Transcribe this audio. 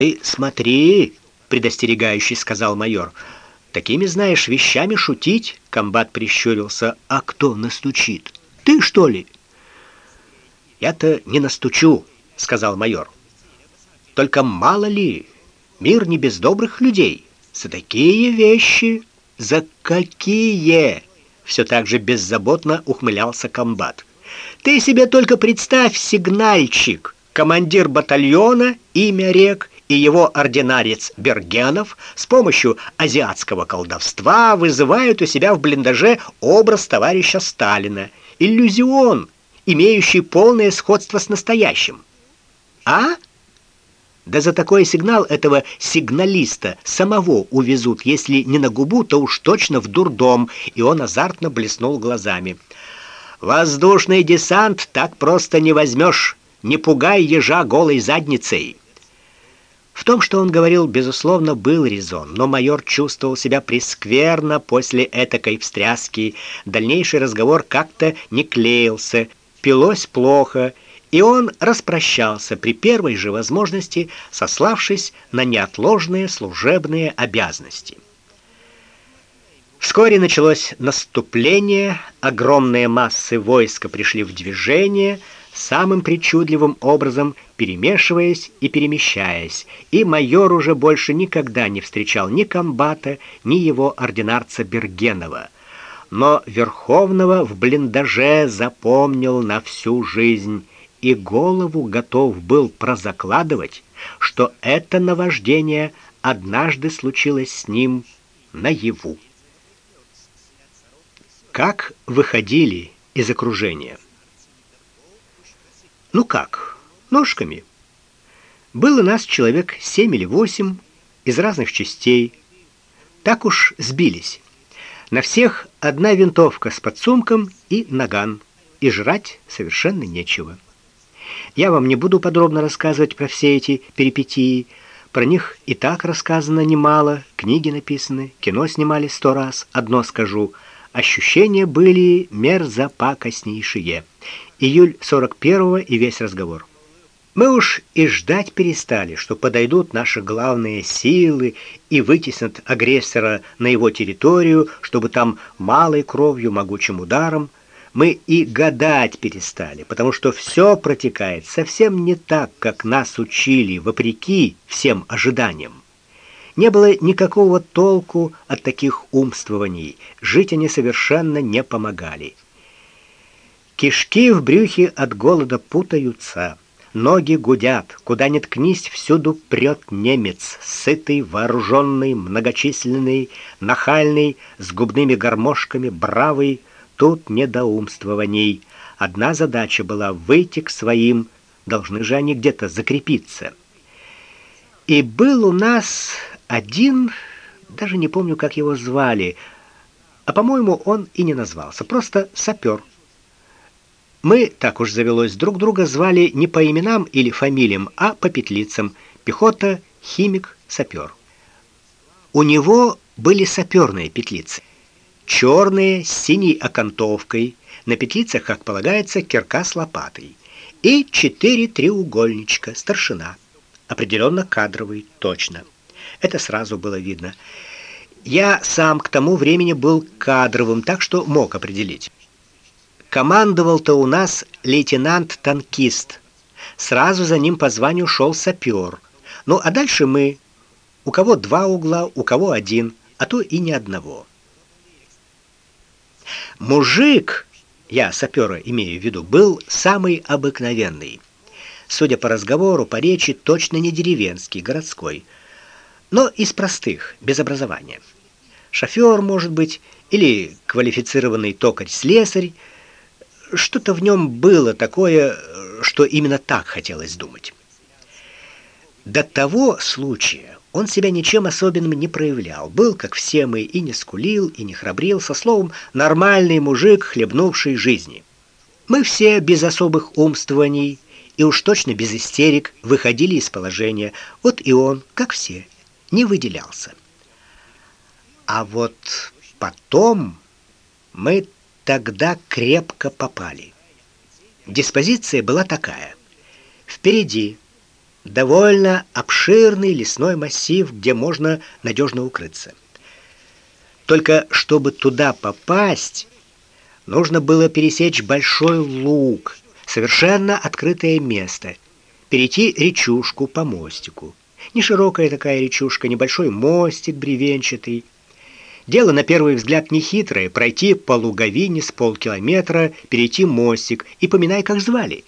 Ты смотри, предостерегающе сказал майор. Такими, знаешь, вещами шутить, комбат прищурился. А кто настучит? Ты что ли? Я-то не настучу, сказал майор. Только мало ли, мир не без добрых людей. За такие вещи, за какие? Все так же беззаботно ухмылялся комбат. Ты себе только представь, сигнальчик, командир батальона, имя рек и его ординарец Бергенов с помощью азиатского колдовства вызывают у себя в блиндаже образ товарища Сталина, иллюзион, имеющий полное сходство с настоящим. А? Да за такой сигнал этого сигналиста самого увезут, если не на губу, то уж точно в дурдом, и он азартно блеснул глазами. Воздушный десант так просто не возьмешь, не пугай ежа голой задницей. В том, что он говорил, безусловно, был резон, но майор чувствовал себя прескверно после этакой встряски. Дальнейший разговор как-то не клеился, пилось плохо, и он распрощался при первой же возможности, сославшись на неотложные служебные обязанности. Вскоре началось наступление, огромные массы войска пришли в движение – самым причудливым образом перемешиваясь и перемещаясь, и майор уже больше никогда не встречал ни комбата, ни его ординарца Бергенова. Но Верховного в блиндаже запомнил на всю жизнь и голову готов был прозакладывать, что это наваждение однажды случилось с ним наяву. Как выходили из окружения? Ну как? Ножками. Было нас человек семь или восемь из разных частей. Так уж сбились. На всех одна винтовка с подсумком и наган, и жрать совершенно нечего. Я вам не буду подробно рассказывать про все эти перипетии. Про них и так рассказано немало, книги написаны, кино снимали сто раз. Одно скажу: ощущения были мерзопакостнейшие июль 41-го и весь разговор. Мы уж и ждать перестали, что подойдут наши главные силы и вытеснят агрессора на его территорию, чтобы там малой кровью, могучим ударом мы и гадать перестали, потому что все протекает совсем не так, как нас учили, вопреки всем ожиданиям. Не было никакого толку от таких умствований. Жить они совершенно не помогали. Кишки в брюхе от голода путаются, ноги гудят, куда ни ткнись, всюду прет немец, сытый, вооруженный, многочисленный, нахальный, с губными гармошками, бравый, тут недоумствований. Одна задача была выйти к своим, должны же они где-то закрепиться. И был у нас один, даже не помню, как его звали, а, по-моему, он и не назвался, просто сапер. Мы, так уж завелось, друг друга звали не по именам или фамилиям, а по петлицам: пехота, химик, сапер. У него были саперные петлицы. черные с синей окантовкой, на петлицах, как полагается, кирка с лопатой и четыре треугольничка старшина. Определенно кадровый, точно. Это сразу было видно. Я сам к тому времени был кадровым, так что мог определить. Командовал-то у нас лейтенант-танкист. Сразу за ним по званию шел сапер. Ну, а дальше мы. У кого два угла, у кого один, а то и ни одного. Мужик, я сапера имею в виду, был самый обыкновенный. Судя по разговору, по речи, точно не деревенский, городской, но из простых, без образования. Шофер, может быть, или квалифицированный токарь-слесарь, что-то в нем было такое, что именно так хотелось думать. До того случая он себя ничем особенным не проявлял. Был, как все мы, и не скулил, и не храбрил, со словом, нормальный мужик, хлебнувший жизни. Мы все без особых умствований и уж точно без истерик выходили из положения. Вот и он, как все, не выделялся. А вот потом мы тогда крепко попали. Диспозиция была такая: впереди довольно обширный лесной массив, где можно надежно укрыться. Только чтобы туда попасть, нужно было пересечь большой луг, совершенно открытое место, перейти речушку по мостику. Не широкая такая речушка, небольшой мостик бревенчатый. Дело на первый взгляд не хитрое: пройти по луговине с полкилометра, перейти мостик и поминай, как звали.